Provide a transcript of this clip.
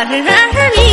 啊是那是你